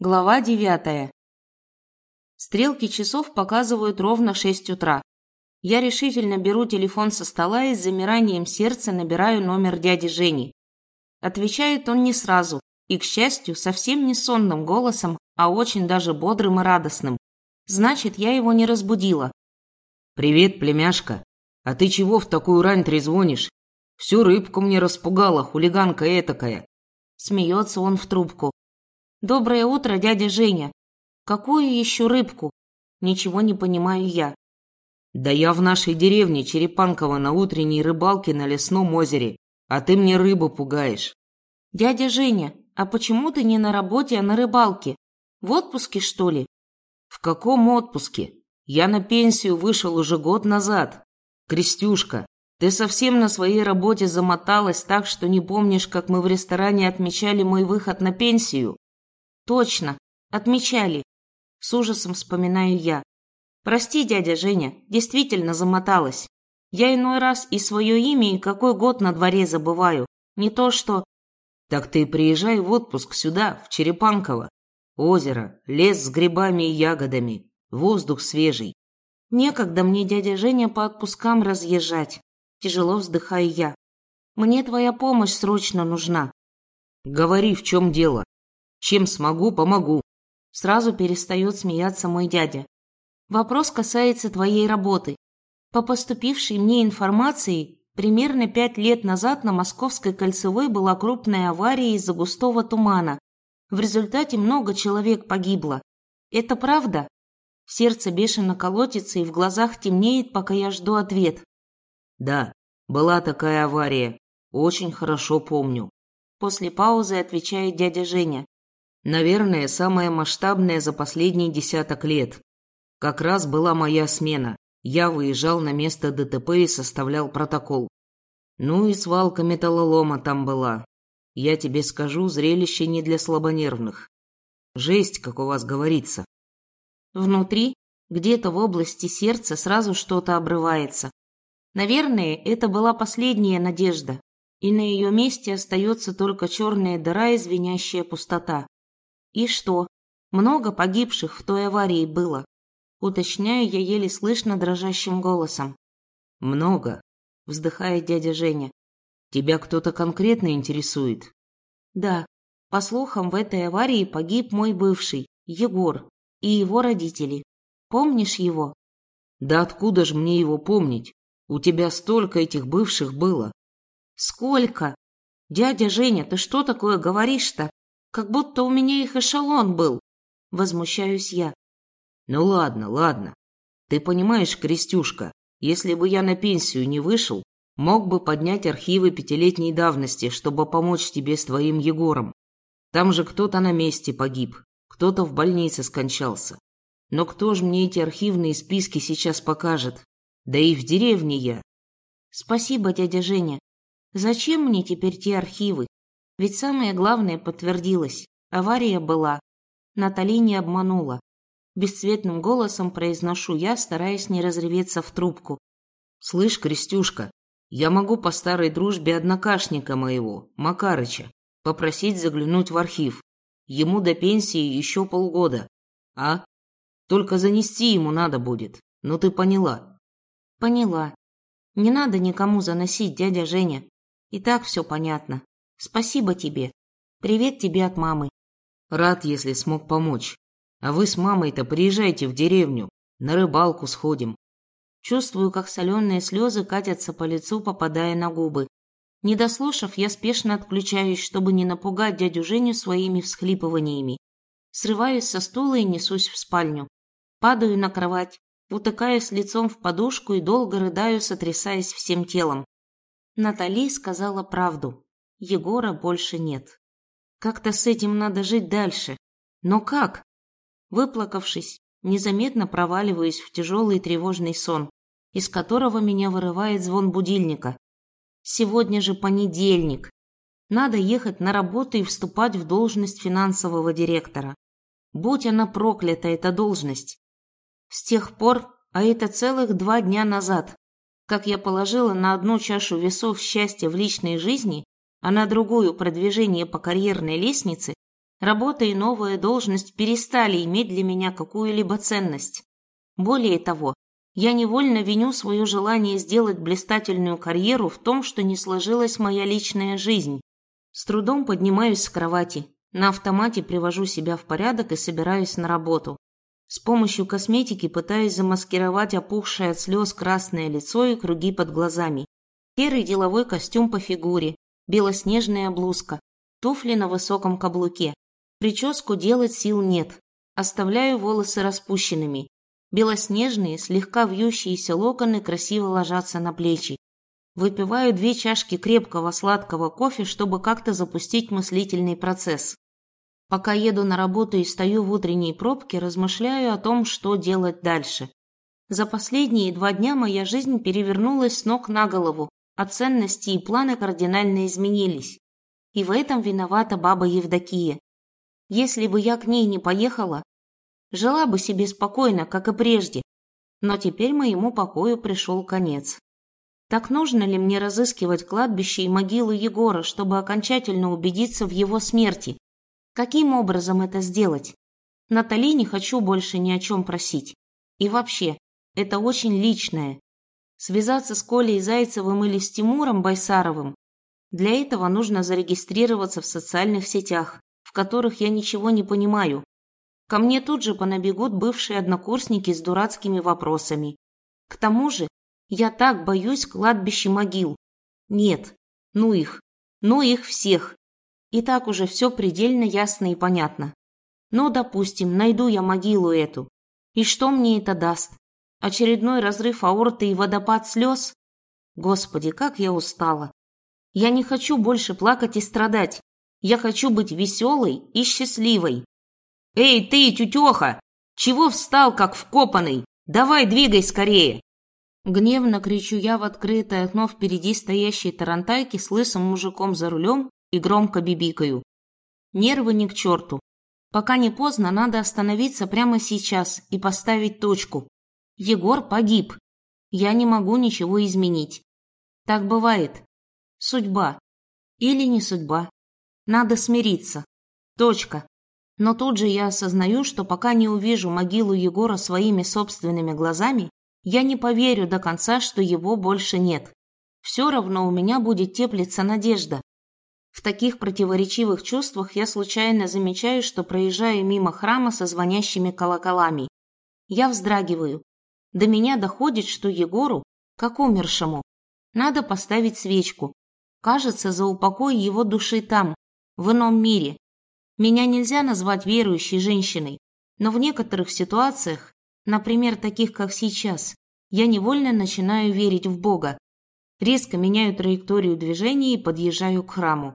Глава девятая. Стрелки часов показывают ровно шесть утра. Я решительно беру телефон со стола и с замиранием сердца набираю номер дяди Жени. Отвечает он не сразу и, к счастью, совсем не сонным голосом, а очень даже бодрым и радостным. Значит, я его не разбудила. «Привет, племяшка. А ты чего в такую рань трезвонишь? Всю рыбку мне распугала, хулиганка этакая». Смеется он в трубку. «Доброе утро, дядя Женя. Какую еще рыбку?» Ничего не понимаю я. «Да я в нашей деревне Черепанково на утренней рыбалке на лесном озере, а ты мне рыбу пугаешь». «Дядя Женя, а почему ты не на работе, а на рыбалке? В отпуске, что ли?» «В каком отпуске? Я на пенсию вышел уже год назад. Крестюшка, ты совсем на своей работе замоталась так, что не помнишь, как мы в ресторане отмечали мой выход на пенсию?» Точно, отмечали. С ужасом вспоминаю я. Прости, дядя Женя, действительно замоталась. Я иной раз и свое имя, и какой год на дворе забываю. Не то что... Так ты приезжай в отпуск сюда, в Черепанково. Озеро, лес с грибами и ягодами, воздух свежий. Некогда мне, дядя Женя, по отпускам разъезжать. Тяжело вздыхаю я. Мне твоя помощь срочно нужна. Говори, в чем дело. Чем смогу, помогу. Сразу перестает смеяться мой дядя. Вопрос касается твоей работы. По поступившей мне информации, примерно пять лет назад на Московской кольцевой была крупная авария из-за густого тумана. В результате много человек погибло. Это правда? Сердце бешено колотится и в глазах темнеет, пока я жду ответ. Да, была такая авария. Очень хорошо помню. После паузы отвечает дядя Женя. Наверное, самая масштабная за последние десяток лет. Как раз была моя смена. Я выезжал на место ДТП и составлял протокол. Ну и свалка металлолома там была. Я тебе скажу, зрелище не для слабонервных. Жесть, как у вас говорится. Внутри, где-то в области сердца, сразу что-то обрывается. Наверное, это была последняя надежда, и на ее месте остается только черная дыра и звенящая пустота. И что? Много погибших в той аварии было. Уточняю я еле слышно дрожащим голосом. Много, вздыхает дядя Женя. Тебя кто-то конкретно интересует? Да. По слухам, в этой аварии погиб мой бывший, Егор, и его родители. Помнишь его? Да откуда же мне его помнить? У тебя столько этих бывших было. Сколько? Дядя Женя, ты что такое говоришь-то? Как будто у меня их эшелон был. Возмущаюсь я. Ну ладно, ладно. Ты понимаешь, Крестюшка, если бы я на пенсию не вышел, мог бы поднять архивы пятилетней давности, чтобы помочь тебе с твоим Егором. Там же кто-то на месте погиб, кто-то в больнице скончался. Но кто же мне эти архивные списки сейчас покажет? Да и в деревне я. Спасибо, дядя Женя. Зачем мне теперь те архивы? Ведь самое главное подтвердилось. Авария была. Натали не обманула. Бесцветным голосом произношу я, стараясь не разреветься в трубку. «Слышь, Крестюшка, я могу по старой дружбе однокашника моего, Макарыча, попросить заглянуть в архив. Ему до пенсии еще полгода. А? Только занести ему надо будет. Ну ты поняла?» «Поняла. Не надо никому заносить, дядя Женя. И так все понятно. Спасибо тебе. Привет тебе от мамы. Рад, если смог помочь. А вы с мамой-то приезжайте в деревню. На рыбалку сходим. Чувствую, как соленые слезы катятся по лицу, попадая на губы. Не дослушав, я спешно отключаюсь, чтобы не напугать дядю Женю своими всхлипываниями. Срываюсь со стула и несусь в спальню. Падаю на кровать, утыкаюсь лицом в подушку и долго рыдаю, сотрясаясь всем телом. Натали сказала правду. Егора больше нет. Как-то с этим надо жить дальше. Но как? Выплакавшись, незаметно проваливаюсь в тяжелый тревожный сон, из которого меня вырывает звон будильника. Сегодня же понедельник. Надо ехать на работу и вступать в должность финансового директора. Будь она проклята, эта должность. С тех пор, а это целых два дня назад, как я положила на одну чашу весов счастья в личной жизни а на другую продвижение по карьерной лестнице, Работа и новая должность перестали иметь для меня какую-либо ценность. Более того, я невольно виню свое желание сделать блистательную карьеру в том, что не сложилась моя личная жизнь. С трудом поднимаюсь с кровати, на автомате привожу себя в порядок и собираюсь на работу. С помощью косметики пытаюсь замаскировать опухшее от слез красное лицо и круги под глазами. Серый деловой костюм по фигуре, белоснежная блузка, туфли на высоком каблуке. Прическу делать сил нет. Оставляю волосы распущенными. Белоснежные, слегка вьющиеся локоны красиво ложатся на плечи. Выпиваю две чашки крепкого сладкого кофе, чтобы как-то запустить мыслительный процесс. Пока еду на работу и стою в утренней пробке, размышляю о том, что делать дальше. За последние два дня моя жизнь перевернулась с ног на голову, а ценности и планы кардинально изменились. И в этом виновата баба Евдокия. Если бы я к ней не поехала, жила бы себе спокойно, как и прежде. Но теперь моему покою пришел конец. Так нужно ли мне разыскивать кладбище и могилу Егора, чтобы окончательно убедиться в его смерти? Каким образом это сделать? Натали не хочу больше ни о чем просить. И вообще, это очень личное. Связаться с Колей Зайцевым или с Тимуром Байсаровым для этого нужно зарегистрироваться в социальных сетях, в которых я ничего не понимаю. Ко мне тут же понабегут бывшие однокурсники с дурацкими вопросами. К тому же, я так боюсь кладбища могил. Нет, ну их, ну их всех. И так уже все предельно ясно и понятно. Ну, допустим, найду я могилу эту. И что мне это даст? Очередной разрыв аорты и водопад слез? Господи, как я устала. Я не хочу больше плакать и страдать. Я хочу быть веселой и счастливой. «Эй, ты, тетеха! Чего встал, как вкопанный? Давай, двигай скорее!» Гневно кричу я в открытое окно впереди стоящей тарантайки с лысым мужиком за рулем и громко бибикаю. Нервы не к черту. Пока не поздно, надо остановиться прямо сейчас и поставить точку. Егор погиб. Я не могу ничего изменить. Так бывает. Судьба. Или не судьба. Надо смириться. Точка. Но тут же я осознаю, что пока не увижу могилу Егора своими собственными глазами, я не поверю до конца, что его больше нет. Все равно у меня будет теплиться надежда. В таких противоречивых чувствах я случайно замечаю, что проезжаю мимо храма со звонящими колоколами. Я вздрагиваю. До меня доходит, что Егору, как умершему, надо поставить свечку. Кажется, за упокой его души там, в ином мире. Меня нельзя назвать верующей женщиной, но в некоторых ситуациях, например, таких как сейчас, я невольно начинаю верить в Бога. Резко меняю траекторию движения и подъезжаю к храму.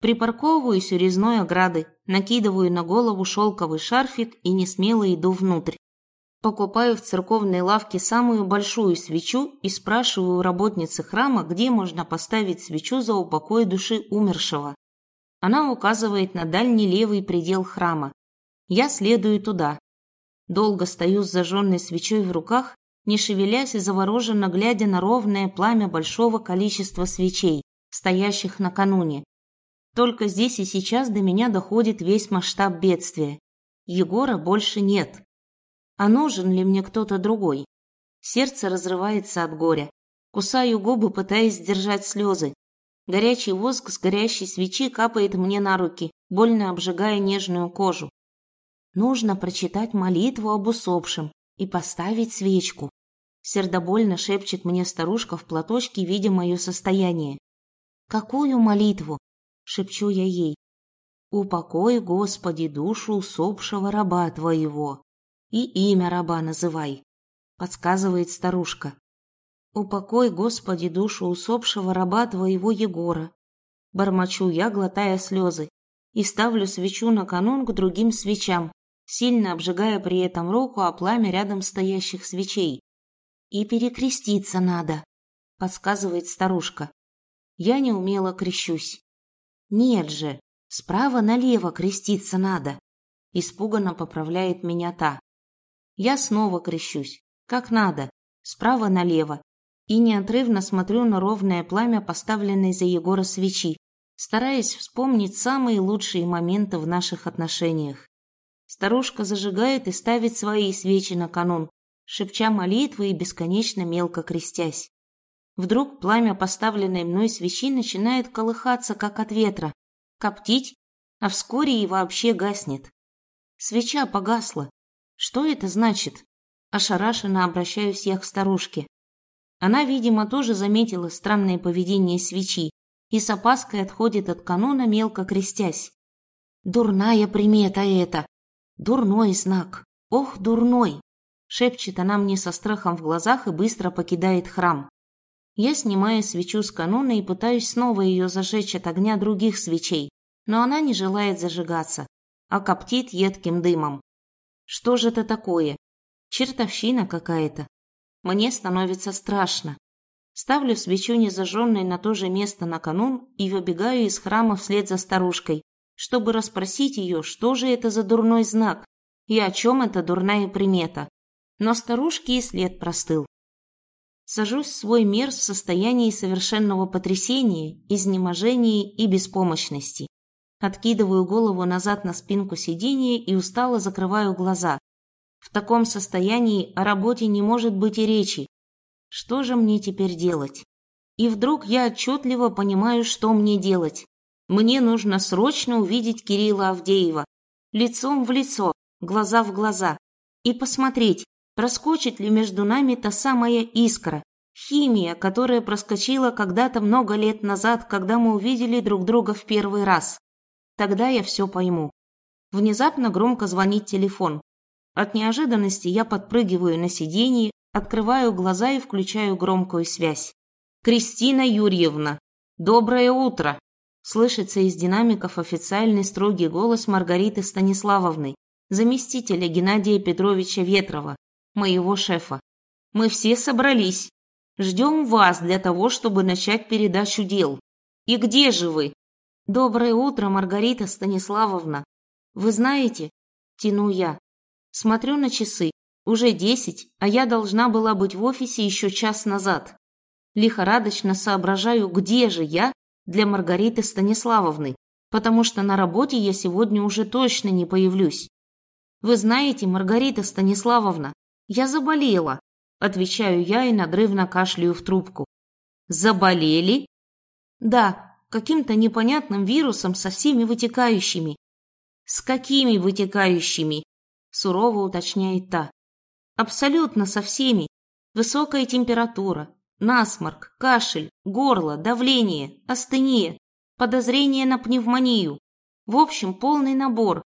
Припарковываюсь у резной ограды, накидываю на голову шелковый шарфик и несмело иду внутрь. Покупаю в церковной лавке самую большую свечу и спрашиваю у работницы храма, где можно поставить свечу за упокой души умершего. Она указывает на дальний левый предел храма. Я следую туда. Долго стою с зажженной свечой в руках, не шевелясь и завороженно глядя на ровное пламя большого количества свечей, стоящих накануне. Только здесь и сейчас до меня доходит весь масштаб бедствия. Егора больше нет. А нужен ли мне кто-то другой? Сердце разрывается от горя. Кусаю губы, пытаясь сдержать слезы. Горячий воск с горящей свечи капает мне на руки, больно обжигая нежную кожу. Нужно прочитать молитву об усопшем и поставить свечку. Сердобольно шепчет мне старушка в платочке, видя мое состояние. «Какую молитву?» — шепчу я ей. «Упокой, Господи, душу усопшего раба твоего, и имя раба называй», — подсказывает старушка. Упокой, Господи, душу усопшего раба Твоего Егора. Бормочу я, глотая слезы, и ставлю свечу на канун к другим свечам, сильно обжигая при этом руку о пламя рядом стоящих свечей. «И перекреститься надо», — подсказывает старушка. Я неумело крещусь. «Нет же, справа налево креститься надо», — испуганно поправляет меня та. Я снова крещусь, как надо, справа налево, и неотрывно смотрю на ровное пламя поставленной за Егора свечи, стараясь вспомнить самые лучшие моменты в наших отношениях. Старушка зажигает и ставит свои свечи на канун, шепча молитвы и бесконечно мелко крестясь. Вдруг пламя поставленной мной свечи начинает колыхаться, как от ветра, коптить, а вскоре и вообще гаснет. Свеча погасла. Что это значит? Ошарашенно обращаюсь я к старушке. Она, видимо, тоже заметила странное поведение свечи и с опаской отходит от канона, мелко крестясь. Дурная примета это. Дурной знак. Ох, дурной. Шепчет она мне со страхом в глазах и быстро покидает храм. Я снимаю свечу с канона и пытаюсь снова ее зажечь от огня других свечей, но она не желает зажигаться, а коптит едким дымом. Что же это такое? Чертовщина какая-то. Мне становится страшно. Ставлю свечу незажженной на то же место на канун и выбегаю из храма вслед за старушкой, чтобы расспросить ее, что же это за дурной знак и о чем эта дурная примета но старушке и след простыл. Сажусь в свой мир в состоянии совершенного потрясения, изнеможения и беспомощности. Откидываю голову назад на спинку сиденья и устало закрываю глаза. В таком состоянии о работе не может быть и речи. Что же мне теперь делать? И вдруг я отчетливо понимаю, что мне делать. Мне нужно срочно увидеть Кирилла Авдеева. Лицом в лицо, глаза в глаза. И посмотреть, проскочит ли между нами та самая искра, химия, которая проскочила когда-то много лет назад, когда мы увидели друг друга в первый раз. Тогда я все пойму. Внезапно громко звонит телефон. От неожиданности я подпрыгиваю на сиденье, открываю глаза и включаю громкую связь. «Кристина Юрьевна! Доброе утро!» Слышится из динамиков официальный строгий голос Маргариты Станиславовны, заместителя Геннадия Петровича Ветрова, моего шефа. Мы все собрались. Ждем вас для того, чтобы начать передачу дел. И где же вы? Доброе утро, Маргарита Станиславовна. Вы знаете, тяну я. Смотрю на часы. Уже десять, а я должна была быть в офисе еще час назад. Лихорадочно соображаю, где же я для Маргариты Станиславовны, потому что на работе я сегодня уже точно не появлюсь. Вы знаете, Маргарита Станиславовна, «Я заболела», – отвечаю я и надрывно кашляю в трубку. «Заболели?» «Да, каким-то непонятным вирусом со всеми вытекающими». «С какими вытекающими?» – сурово уточняет та. «Абсолютно со всеми. Высокая температура, насморк, кашель, горло, давление, астения, подозрение на пневмонию. В общем, полный набор.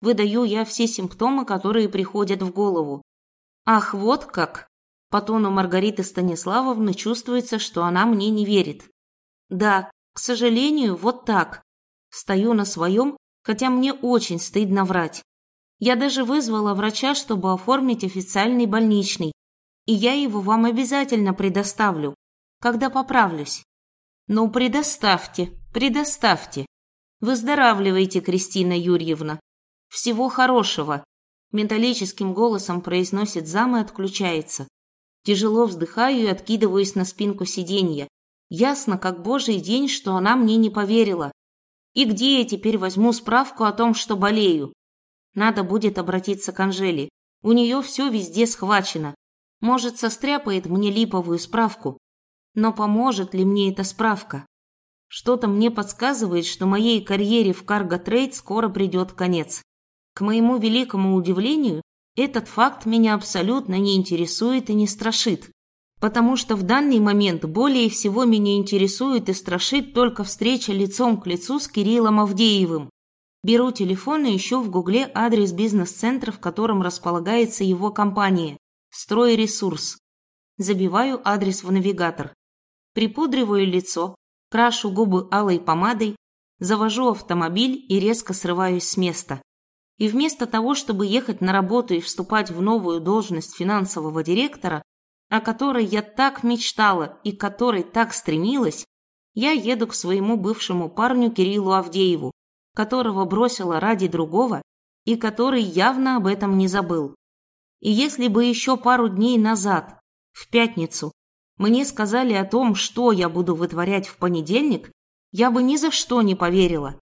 Выдаю я все симптомы, которые приходят в голову. Ах, вот как! По тону Маргариты Станиславовны чувствуется, что она мне не верит. Да, к сожалению, вот так. Стою на своем, хотя мне очень стыдно врать. Я даже вызвала врача, чтобы оформить официальный больничный, и я его вам обязательно предоставлю, когда поправлюсь. Ну, предоставьте, предоставьте. Выздоравливайте, Кристина Юрьевна. Всего хорошего. Металлическим голосом произносит зам и отключается. Тяжело вздыхаю и откидываюсь на спинку сиденья. Ясно, как божий день, что она мне не поверила. И где я теперь возьму справку о том, что болею? Надо будет обратиться к Анжеле. У нее все везде схвачено. Может, состряпает мне липовую справку. Но поможет ли мне эта справка? Что-то мне подсказывает, что моей карьере в карго-трейд скоро придет конец. К моему великому удивлению, этот факт меня абсолютно не интересует и не страшит, потому что в данный момент более всего меня интересует и страшит только встреча лицом к лицу с Кириллом Авдеевым. Беру телефон и ищу в гугле адрес бизнес-центра, в котором располагается его компания «Стройресурс». Забиваю адрес в навигатор. Припудриваю лицо, крашу губы алой помадой, завожу автомобиль и резко срываюсь с места. И вместо того, чтобы ехать на работу и вступать в новую должность финансового директора, о которой я так мечтала и которой так стремилась, я еду к своему бывшему парню Кириллу Авдееву, которого бросила ради другого и который явно об этом не забыл. И если бы еще пару дней назад, в пятницу, мне сказали о том, что я буду вытворять в понедельник, Я бы ни за что не поверила.